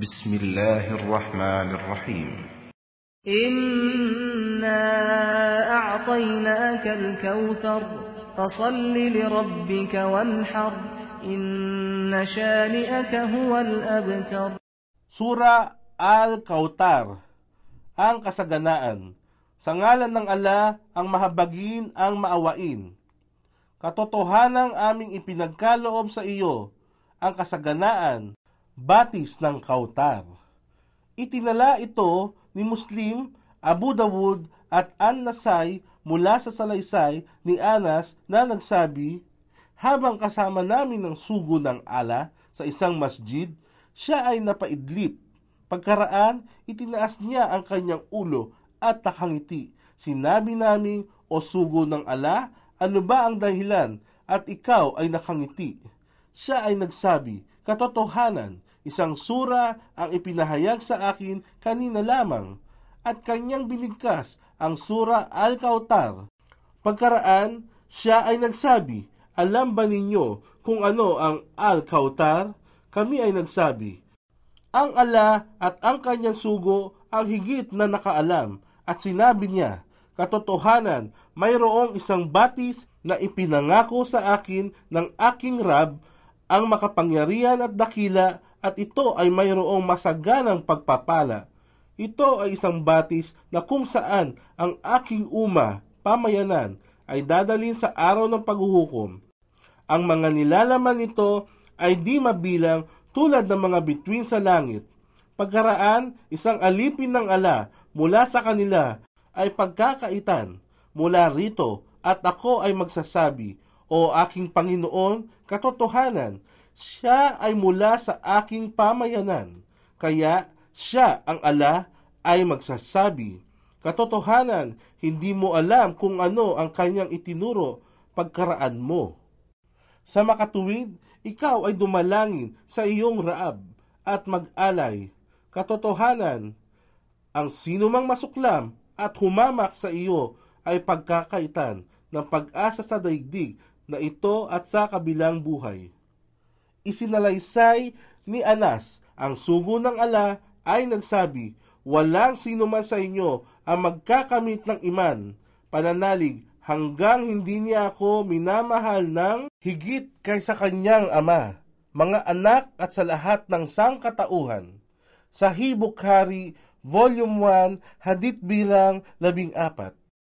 بسم الله الرحمن الرحيم إنا أعطيناك الكوثر فصل لربك وانحر إن شانئك هو الأبتر Sura Al-Kautar, ang kasaganaan. Sa ngalan ng ala, ang mahabagin, ang maawain. Katotohanang aming ipinagkaloob sa iyo, ang kasaganaan, batis ng kautar. Itinala ito ni Muslim, Abu Dawud at An-Nasai mula sa salaysay ni Anas na nagsabi, habang kasama namin ng sugo ng ala sa isang masjid, siya ay napaidlip. Pagkaraan, itinaas niya ang kanyang ulo at nakangiti. Sinabi namin, o sugo ng ala, ano ba ang dahilan at ikaw ay nakangiti? Siya ay nagsabi, katotohanan, isang sura ang ipinahayag sa akin kanina lamang at kanyang binigkas ang sura Al-Kautar. Pagkaraan, siya ay nagsabi, alam ba ninyo kung ano ang Al-Kautar? Kami ay nagsabi, ang ala at ang kanyang sugo ang higit na nakaalam at sinabi niya, katotohanan, mayroong isang batis na ipinangako sa akin ng aking Rab ang makapangyarihan at dakila at ito ay mayroong masaganang pagpapala. Ito ay isang batis na kung saan ang aking uma, pamayanan, ay dadalin sa araw ng paghuhukom. Ang mga nilalaman nito ay di mabilang tulad ng mga bituin sa langit. Pagkaraan, isang alipin ng ala mula sa kanila ay pagkakaitan mula rito at ako ay magsasabi, O aking Panginoon, katotohanan, siya ay mula sa aking pamayanan. Kaya siya ang ala ay magsasabi, Katotohanan, hindi mo alam kung ano ang kanyang itinuro pagkaraan mo. Sa makatuwid, ikaw ay dumalangin sa iyong raab at mag-alay. Katotohanan, ang sino mang masuklam at humamak sa iyo ay pagkakaitan ng pag-asa sa daigdig na ito at sa kabilang buhay. Isinalaysay ni Anas, ang sugo ng ala ay nagsabi, Walang sino man sa inyo ang magkakamit ng iman, pananalig hanggang hindi niya ako minamahal ng higit kaysa kanyang ama, mga anak at sa lahat ng sangkatauhan. Sa Hibukhari, Volume 1, Hadith bilang 14.